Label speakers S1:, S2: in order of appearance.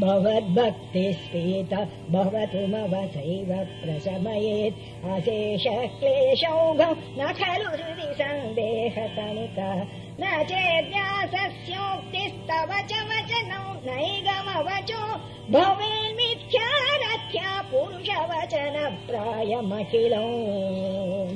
S1: भवद्भक्तिस्पीत भवतु प्रशमयेत्। अशेष क्लेशौघौ न खलु हृदि सन्देहतणिकः न चेद्यासस्योक्तिस्तव च वचनौ नैगमवचो। भवेन्मिथ्या रथ्या पुरुषवचनप्रायमखिलम्।